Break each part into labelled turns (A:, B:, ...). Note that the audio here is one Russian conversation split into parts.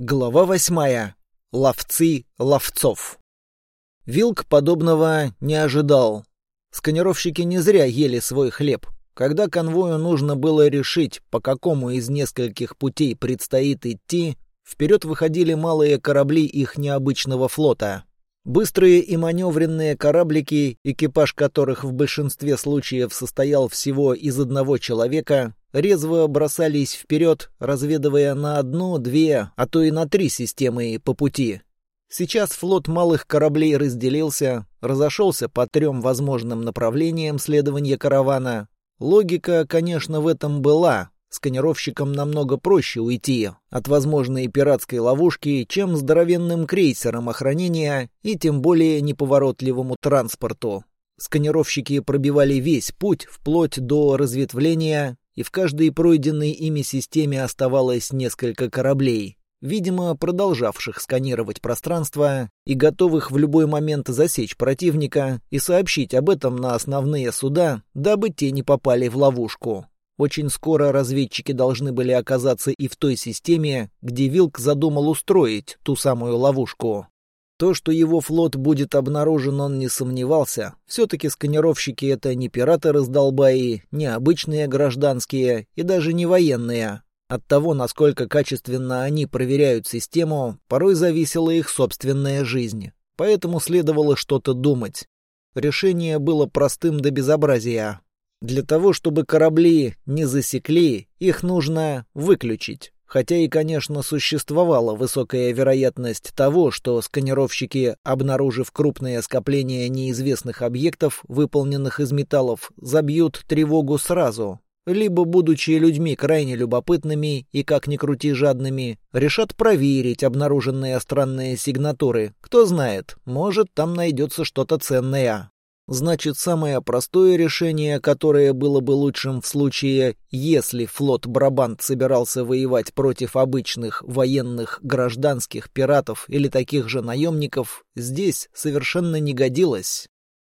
A: Глава восьмая. Ловцы ловцов. Вилк подобного не ожидал. Сканировщики не зря ели свой хлеб. Когда конвою нужно было решить, по какому из нескольких путей предстоит идти, вперед выходили малые корабли их необычного флота. Быстрые и маневренные кораблики, экипаж которых в большинстве случаев состоял всего из одного человека, резво бросались вперед, разведывая на одну, две, а то и на три системы по пути. Сейчас флот малых кораблей разделился, разошелся по трем возможным направлениям следования каравана. Логика, конечно, в этом была. Сканировщикам намного проще уйти от возможной пиратской ловушки, чем здоровенным крейсером охранения и тем более неповоротливому транспорту. Сканировщики пробивали весь путь вплоть до разветвления и в каждой пройденной ими системе оставалось несколько кораблей, видимо, продолжавших сканировать пространство и готовых в любой момент засечь противника и сообщить об этом на основные суда, дабы те не попали в ловушку. Очень скоро разведчики должны были оказаться и в той системе, где Вилк задумал устроить ту самую ловушку. То, что его флот будет обнаружен, он не сомневался. Все-таки сканировщики — это не пираты-раздолбаи, не обычные гражданские и даже не военные. От того, насколько качественно они проверяют систему, порой зависела их собственная жизнь. Поэтому следовало что-то думать. Решение было простым до безобразия. Для того, чтобы корабли не засекли, их нужно выключить. Хотя и, конечно, существовала высокая вероятность того, что сканировщики, обнаружив крупное скопление неизвестных объектов, выполненных из металлов, забьют тревогу сразу, либо, будучи людьми крайне любопытными и, как ни крути, жадными, решат проверить обнаруженные странные сигнатуры. Кто знает, может, там найдется что-то ценное. Значит, самое простое решение, которое было бы лучшим в случае, если флот Брабант собирался воевать против обычных военных гражданских пиратов или таких же наемников, здесь совершенно не годилось.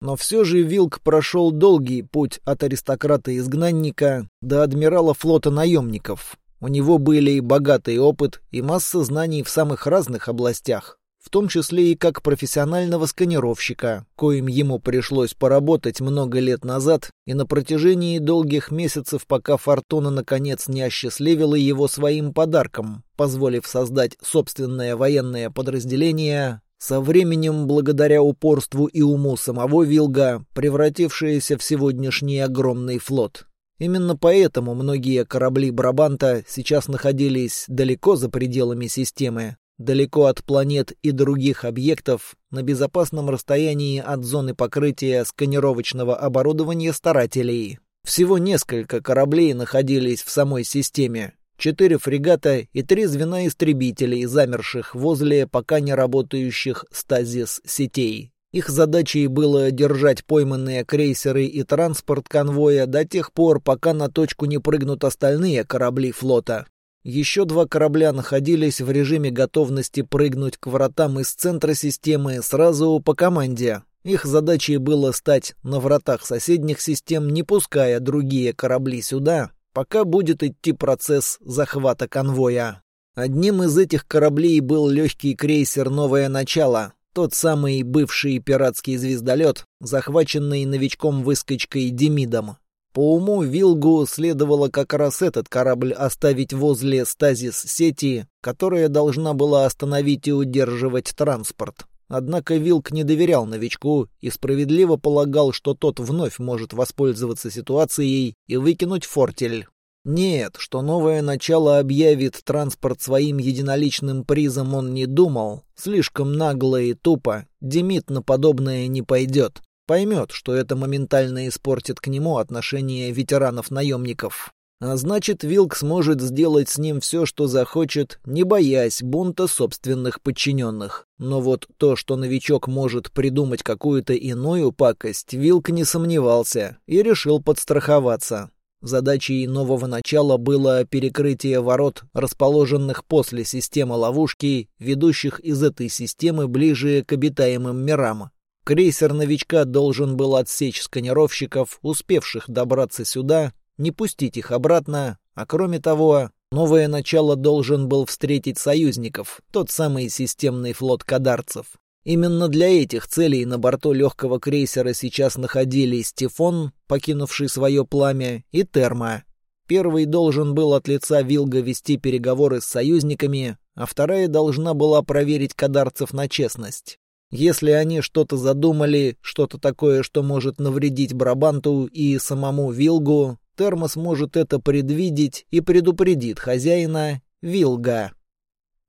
A: Но все же Вилк прошел долгий путь от аристократа-изгнанника до адмирала флота наемников. У него были и богатый опыт, и масса знаний в самых разных областях, в том числе и как профессионального сканировщика, коим ему пришлось поработать много лет назад и на протяжении долгих месяцев, пока Фортуна наконец не осчастливила его своим подарком, позволив создать собственное военное подразделение, со временем, благодаря упорству и уму самого Вилга, превратившееся в сегодняшний огромный флот. Именно поэтому многие корабли Брабанта сейчас находились далеко за пределами системы, далеко от планет и других объектов, на безопасном расстоянии от зоны покрытия сканировочного оборудования старателей. Всего несколько кораблей находились в самой системе. Четыре фрегата и три звена истребителей, замерших возле пока не работающих стазис-сетей. Их задачей было держать пойманные крейсеры и транспорт конвоя до тех пор, пока на точку не прыгнут остальные корабли флота. Еще два корабля находились в режиме готовности прыгнуть к вратам из центра системы сразу по команде. Их задачей было стать на вратах соседних систем, не пуская другие корабли сюда, пока будет идти процесс захвата конвоя. Одним из этих кораблей был легкий крейсер «Новое начало», тот самый бывший пиратский звездолет, захваченный новичком-выскочкой Демидом. По уму Вилгу следовало как раз этот корабль оставить возле стазис-сети, которая должна была остановить и удерживать транспорт. Однако Вилк не доверял новичку и справедливо полагал, что тот вновь может воспользоваться ситуацией и выкинуть фортель. Нет, что новое начало объявит транспорт своим единоличным призом он не думал. Слишком нагло и тупо. Демид на подобное не пойдет поймет, что это моментально испортит к нему отношение ветеранов-наемников. А значит, Вилк сможет сделать с ним все, что захочет, не боясь бунта собственных подчиненных. Но вот то, что новичок может придумать какую-то иную пакость, Вилк не сомневался и решил подстраховаться. Задачей нового начала было перекрытие ворот, расположенных после системы ловушки, ведущих из этой системы ближе к обитаемым мирам. Крейсер новичка должен был отсечь сканировщиков, успевших добраться сюда, не пустить их обратно, а кроме того, Новое начало должен был встретить союзников, тот самый системный флот кадарцев. Именно для этих целей на борту легкого крейсера сейчас находились Тифон, покинувший свое пламя, и Терма. Первый должен был от лица Вилга вести переговоры с союзниками, а вторая должна была проверить кадарцев на честность. Если они что-то задумали, что-то такое, что может навредить Брабанту и самому Вилгу, Термос может это предвидеть и предупредит хозяина Вилга.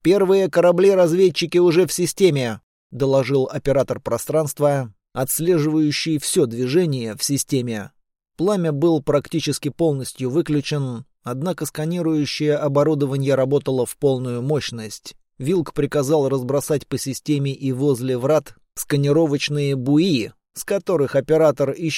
A: «Первые корабли-разведчики уже в системе», — доложил оператор пространства, отслеживающий все движение в системе. Пламя был практически полностью выключен, однако сканирующее оборудование работало в полную мощность. Вилк приказал разбросать по системе и возле врат сканировочные буи, с которых оператор и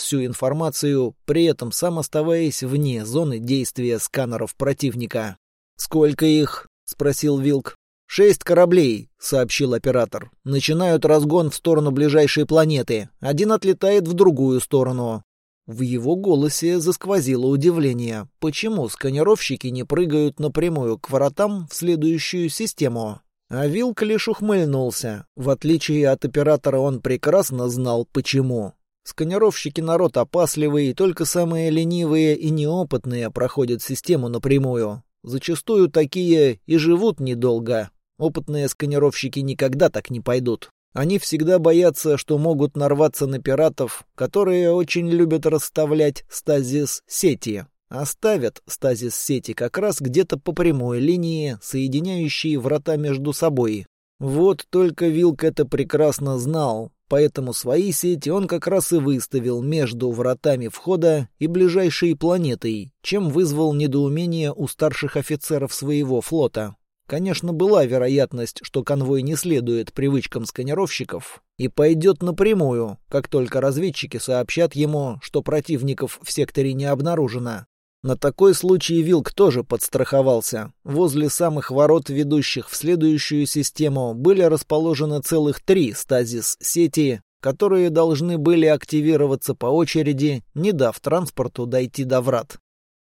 A: всю информацию, при этом сам оставаясь вне зоны действия сканеров противника. «Сколько их?» — спросил Вилк. «Шесть кораблей», — сообщил оператор. «Начинают разгон в сторону ближайшей планеты. Один отлетает в другую сторону. В его голосе засквозило удивление. Почему сканировщики не прыгают напрямую к воротам в следующую систему? А Вилк лишь ухмыльнулся. В отличие от оператора он прекрасно знал, почему. Сканировщики народ опасливый, и только самые ленивые и неопытные проходят систему напрямую. Зачастую такие и живут недолго. Опытные сканировщики никогда так не пойдут. Они всегда боятся, что могут нарваться на пиратов, которые очень любят расставлять стазис-сети. Оставят стазис-сети как раз где-то по прямой линии, соединяющей врата между собой. Вот только Вилк это прекрасно знал, поэтому свои сети он как раз и выставил между вратами входа и ближайшей планетой, чем вызвал недоумение у старших офицеров своего флота. Конечно, была вероятность, что конвой не следует привычкам сканировщиков и пойдет напрямую, как только разведчики сообщат ему, что противников в секторе не обнаружено. На такой случай Вилк тоже подстраховался. Возле самых ворот, ведущих в следующую систему, были расположены целых три стазис-сети, которые должны были активироваться по очереди, не дав транспорту дойти до врат.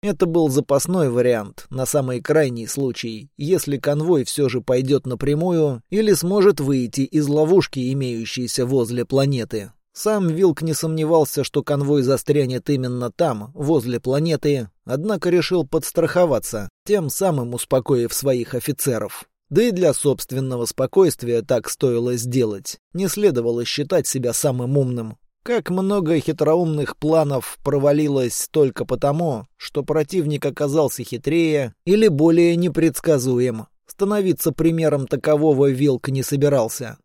A: Это был запасной вариант, на самый крайний случай, если конвой все же пойдет напрямую или сможет выйти из ловушки, имеющейся возле планеты. Сам Вилк не сомневался, что конвой застрянет именно там, возле планеты, однако решил подстраховаться, тем самым успокоив своих офицеров. Да и для собственного спокойствия так стоило сделать. Не следовало считать себя самым умным. Как много хитроумных планов провалилось только потому, что противник оказался хитрее или более непредсказуем. Становиться примером такового Вилк не собирался.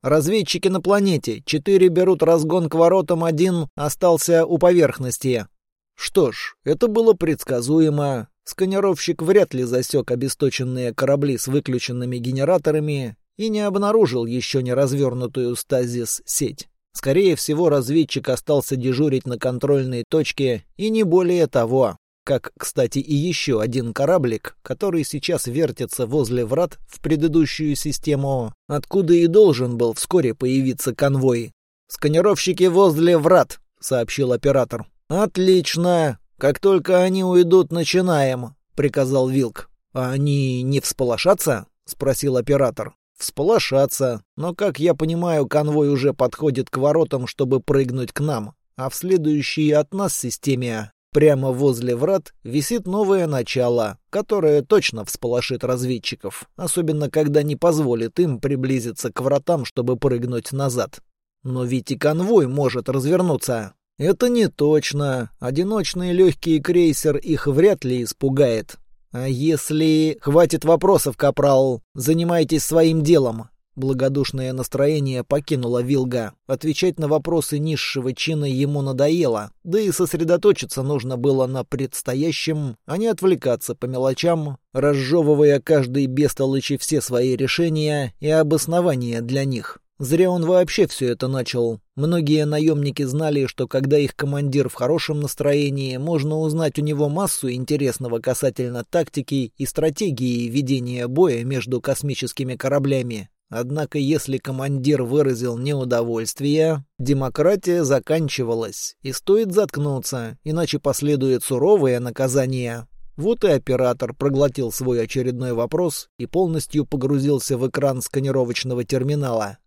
A: Разведчики на планете. Четыре берут разгон к воротам, один остался у поверхности. Что ж, это было предсказуемо. Сканировщик вряд ли засек обесточенные корабли с выключенными генераторами и не обнаружил еще не развернутую стазис-сеть. Скорее всего, разведчик остался дежурить на контрольной точке и не более того. Как, кстати, и еще один кораблик, который сейчас вертится возле врат в предыдущую систему, откуда и должен был вскоре появиться конвой. «Сканировщики возле врат», — сообщил оператор. «Отлично. Как только они уйдут, начинаем», — приказал Вилк. «А они не всполошатся?» — спросил оператор всполошаться, но, как я понимаю, конвой уже подходит к воротам, чтобы прыгнуть к нам, а в следующей от нас системе Прямо возле врат висит новое начало, которое точно всполошит разведчиков, особенно когда не позволит им приблизиться к вратам, чтобы прыгнуть назад. Но ведь и конвой может развернуться. Это не точно. Одиночный легкий крейсер их вряд ли испугает. «А если...» «Хватит вопросов, капрал. Занимайтесь своим делом». Благодушное настроение покинуло Вилга. Отвечать на вопросы низшего чина ему надоело, да и сосредоточиться нужно было на предстоящем, а не отвлекаться по мелочам, разжевывая каждый бестолочи все свои решения и обоснования для них. Зря он вообще все это начал. Многие наемники знали, что когда их командир в хорошем настроении, можно узнать у него массу интересного касательно тактики и стратегии ведения боя между космическими кораблями. Однако если командир выразил неудовольствие, демократия заканчивалась, и стоит заткнуться, иначе последует суровое наказание. Вот и оператор проглотил свой очередной вопрос и полностью погрузился в экран сканировочного терминала.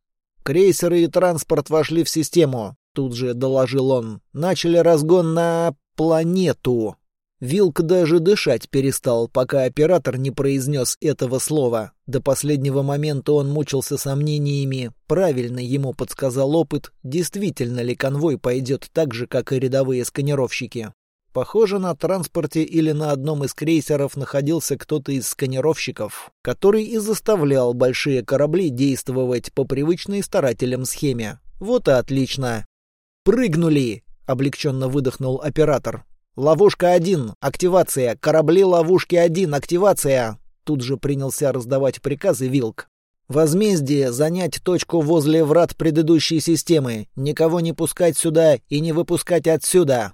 A: «Крейсеры и транспорт вошли в систему», — тут же доложил он. «Начали разгон на планету». Вилк даже дышать перестал, пока оператор не произнес этого слова. До последнего момента он мучился сомнениями, правильно ему подсказал опыт, действительно ли конвой пойдет так же, как и рядовые сканировщики. Похоже, на транспорте или на одном из крейсеров находился кто-то из сканировщиков, который и заставлял большие корабли действовать по привычной старателям схеме. Вот и отлично. «Прыгнули!» — облегченно выдохнул оператор. «Ловушка один, активация! Корабли ловушки один, активация!» Тут же принялся раздавать приказы Вилк. «Возмездие — занять точку возле врат предыдущей системы, никого не пускать сюда и не выпускать отсюда!»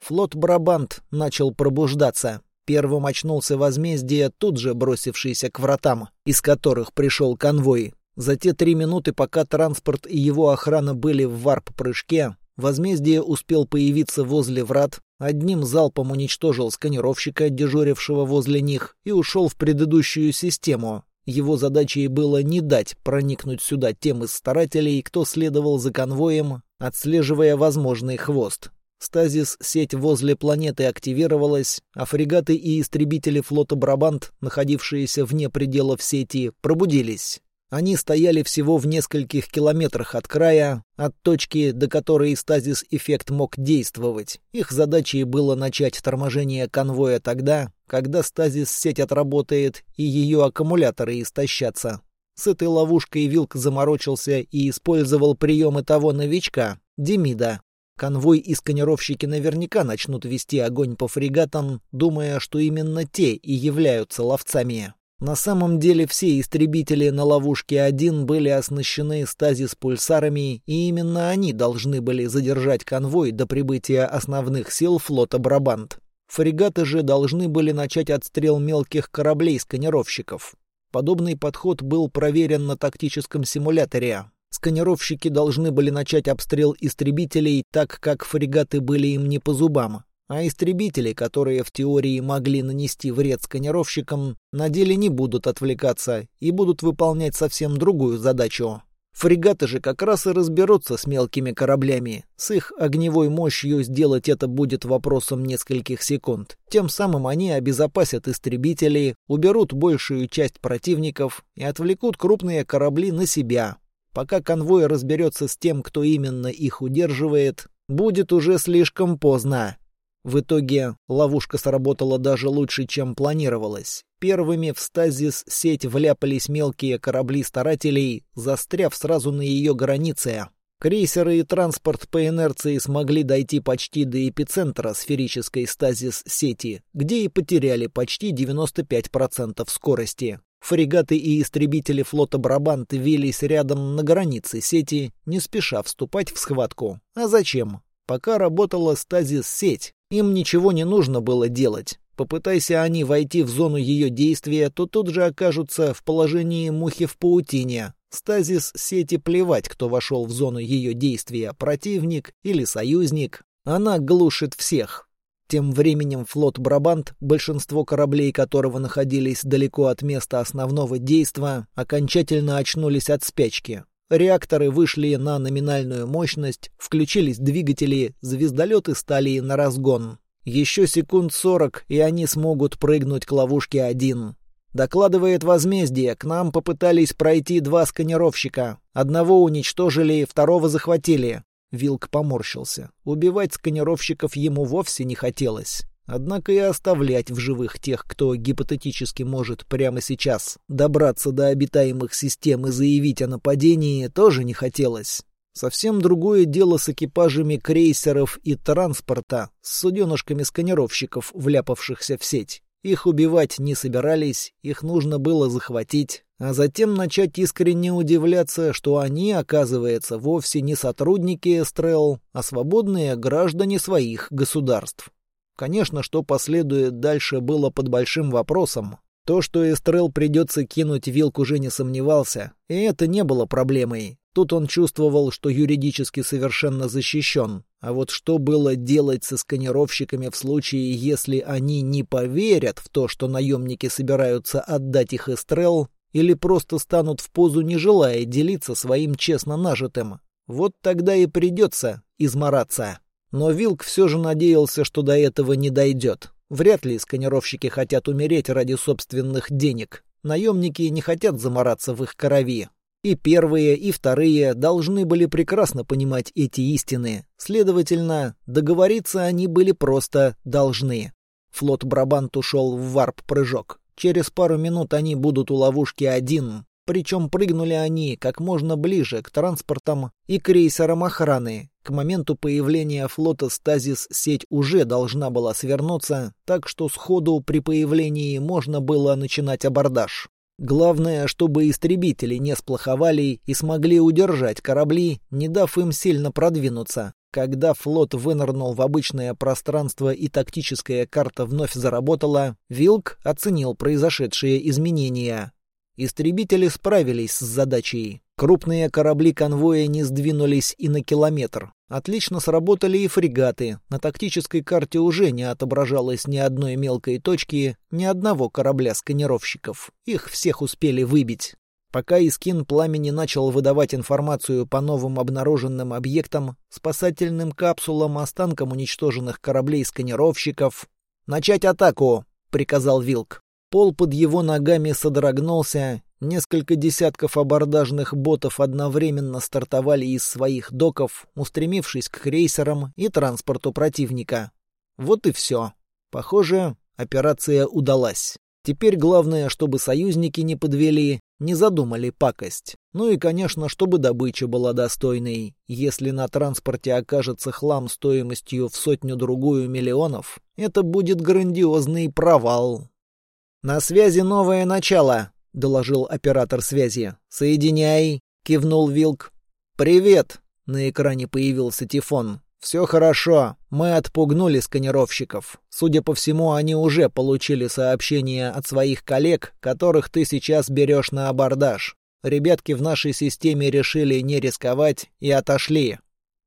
A: Флот Брабант начал пробуждаться. Первым очнулся возмездие, тут же бросившийся к вратам, из которых пришел конвой. За те три минуты, пока транспорт и его охрана были в варп-прыжке, Возмездие успел появиться возле врат, одним залпом уничтожил сканировщика, дежурившего возле них, и ушел в предыдущую систему. Его задачей было не дать проникнуть сюда тем из старателей, кто следовал за конвоем, отслеживая возможный хвост. Стазис-сеть возле планеты активировалась, а фрегаты и истребители флота «Брабант», находившиеся вне пределов сети, пробудились. Они стояли всего в нескольких километрах от края, от точки, до которой стазис-эффект мог действовать. Их задачей было начать торможение конвоя тогда, когда стазис-сеть отработает и ее аккумуляторы истощатся. С этой ловушкой Вилк заморочился и использовал приемы того новичка, Демида. Конвой и сканировщики наверняка начнут вести огонь по фрегатам, думая, что именно те и являются ловцами. На самом деле все истребители на ловушке 1 были оснащены стазис-пульсарами, и именно они должны были задержать конвой до прибытия основных сил флота «Брабант». Фрегаты же должны были начать отстрел мелких кораблей-сканировщиков. Подобный подход был проверен на тактическом симуляторе. Сканировщики должны были начать обстрел истребителей, так как фрегаты были им не по зубам. А истребители, которые в теории могли нанести вред сканировщикам, на деле не будут отвлекаться и будут выполнять совсем другую задачу. Фрегаты же как раз и разберутся с мелкими кораблями. С их огневой мощью сделать это будет вопросом нескольких секунд. Тем самым они обезопасят истребителей, уберут большую часть противников и отвлекут крупные корабли на себя. Пока конвой разберется с тем, кто именно их удерживает, будет уже слишком поздно. В итоге ловушка сработала даже лучше, чем планировалось. Первыми в стазис сеть вляпались мелкие корабли старателей, застряв сразу на ее границе. Крейсеры и транспорт по инерции смогли дойти почти до эпицентра сферической стазис сети, где и потеряли почти 95% скорости. Фрегаты и истребители флота «Брабант» велись рядом на границе сети, не спеша вступать в схватку. А зачем? Пока работала стазис-сеть, им ничего не нужно было делать. Попытайся они войти в зону ее действия, то тут же окажутся в положении мухи в паутине. Стазис сети плевать, кто вошел в зону ее действия, противник или союзник. Она глушит всех. Тем временем флот «Брабант», большинство кораблей которого находились далеко от места основного действа, окончательно очнулись от спячки. Реакторы вышли на номинальную мощность, включились двигатели, звездолеты стали на разгон. Еще секунд сорок, и они смогут прыгнуть к ловушке один. Докладывает возмездие, к нам попытались пройти два сканировщика. Одного уничтожили, второго захватили. Вилк поморщился. Убивать сканировщиков ему вовсе не хотелось. Однако и оставлять в живых тех, кто гипотетически может прямо сейчас добраться до обитаемых систем и заявить о нападении, тоже не хотелось. Совсем другое дело с экипажами крейсеров и транспорта, с суденышками сканировщиков, вляпавшихся в сеть. Их убивать не собирались, их нужно было захватить, а затем начать искренне удивляться, что они, оказывается, вовсе не сотрудники Эстрел, а свободные граждане своих государств. Конечно, что последует дальше, было под большим вопросом. То, что Эстрел придется кинуть вилку, уже не сомневался, и это не было проблемой. Тут он чувствовал, что юридически совершенно защищен. А вот что было делать со сканировщиками в случае, если они не поверят в то, что наемники собираются отдать их Эстрел, или просто станут в позу, не желая делиться своим честно нажитым? Вот тогда и придется измораться. Но Вилк все же надеялся, что до этого не дойдет. Вряд ли сканировщики хотят умереть ради собственных денег. Наемники не хотят замораться в их крови. И первые, и вторые должны были прекрасно понимать эти истины. Следовательно, договориться они были просто должны. Флот Брабант ушел в варп-прыжок. Через пару минут они будут у ловушки один. Причем прыгнули они как можно ближе к транспортам и крейсерам охраны. К моменту появления флота стазис-сеть уже должна была свернуться, так что сходу при появлении можно было начинать абордаж. Главное, чтобы истребители не сплоховали и смогли удержать корабли, не дав им сильно продвинуться. Когда флот вынырнул в обычное пространство и тактическая карта вновь заработала, Вилк оценил произошедшие изменения. Истребители справились с задачей. Крупные корабли конвоя не сдвинулись и на километр. Отлично сработали и фрегаты. На тактической карте уже не отображалось ни одной мелкой точки, ни одного корабля сканировщиков. Их всех успели выбить. Пока Искин пламени начал выдавать информацию по новым обнаруженным объектам, спасательным капсулам, останкам уничтоженных кораблей-сканировщиков. «Начать атаку!» — приказал Вилк. Пол под его ногами содрогнулся, несколько десятков абордажных ботов одновременно стартовали из своих доков, устремившись к крейсерам и транспорту противника. Вот и все. Похоже, операция удалась. Теперь главное, чтобы союзники не подвели, не задумали пакость. Ну и, конечно, чтобы добыча была достойной. Если на транспорте окажется хлам стоимостью в сотню-другую миллионов, это будет грандиозный провал. «На связи новое начало», — доложил оператор связи. «Соединяй», — кивнул Вилк. «Привет», — на экране появился Тифон. «Все хорошо. Мы отпугнули сканировщиков. Судя по всему, они уже получили сообщения от своих коллег, которых ты сейчас берешь на абордаж. Ребятки в нашей системе решили не рисковать и отошли.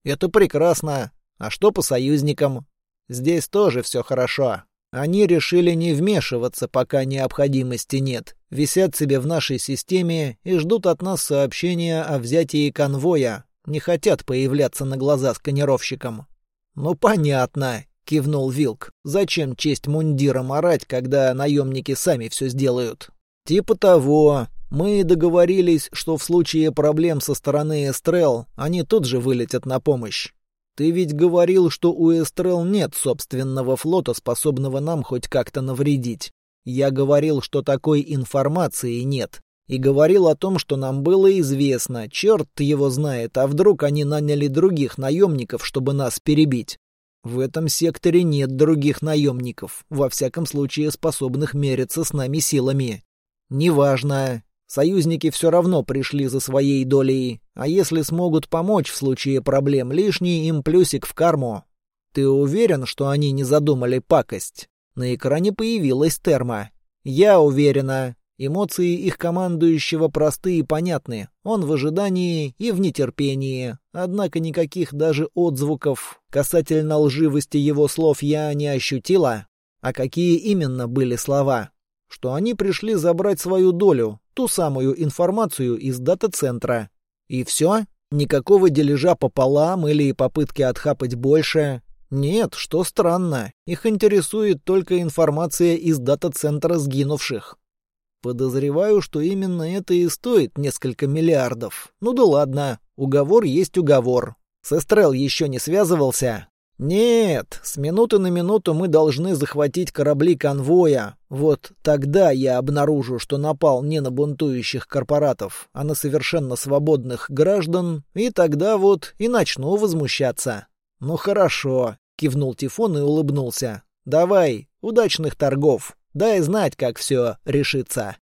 A: Это прекрасно. А что по союзникам? Здесь тоже все хорошо. Они решили не вмешиваться, пока необходимости нет. Висят себе в нашей системе и ждут от нас сообщения о взятии конвоя. Не хотят появляться на глаза сканировщикам. «Ну, понятно», — кивнул Вилк. «Зачем честь мундиром орать, когда наемники сами все сделают?» «Типа того. Мы договорились, что в случае проблем со стороны Эстрел они тут же вылетят на помощь. Ты ведь говорил, что у Эстрел нет собственного флота, способного нам хоть как-то навредить. Я говорил, что такой информации нет. И говорил о том, что нам было известно. Черт его знает, а вдруг они наняли других наемников, чтобы нас перебить? В этом секторе нет других наемников, во всяком случае способных мериться с нами силами. Неважно, Союзники все равно пришли за своей долей, а если смогут помочь в случае проблем, лишний им плюсик в карму. Ты уверен, что они не задумали пакость? На экране появилась терма. Я уверена. Эмоции их командующего просты и понятны. Он в ожидании и в нетерпении. Однако никаких даже отзвуков касательно лживости его слов я не ощутила. А какие именно были слова? Что они пришли забрать свою долю, ту самую информацию из дата-центра. И все? Никакого дележа пополам или попытки отхапать больше? Нет, что странно. Их интересует только информация из дата-центра сгинувших. Подозреваю, что именно это и стоит несколько миллиардов. Ну да ладно, уговор есть уговор. С Эстрел еще не связывался? «Нет, с минуты на минуту мы должны захватить корабли конвоя. Вот тогда я обнаружу, что напал не на бунтующих корпоратов, а на совершенно свободных граждан, и тогда вот и начну возмущаться». «Ну хорошо», — кивнул Тифон и улыбнулся. «Давай, удачных торгов. Дай знать, как все решится».